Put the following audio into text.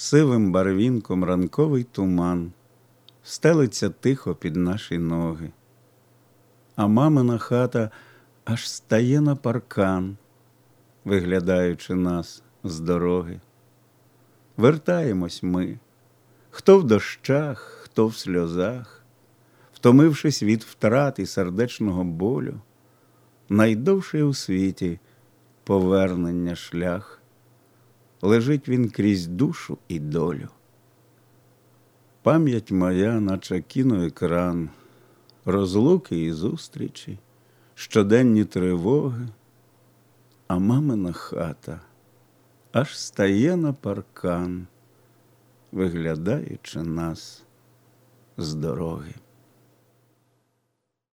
Сивим барвінком ранковий туман стелиться тихо під наші ноги, а мамина хата аж стає на паркан, виглядаючи нас з дороги. Вертаємось ми, хто в дощах, хто в сльозах, втомившись від втрат і сердечного болю, найдовший у світі повернення шлях, лежить він крізь душу і долю. Пам'ять моя, наче кіноекран, розлуки і зустрічі, щоденні тривоги, а мамина хата аж стає на паркан, виглядаючи нас з дороги.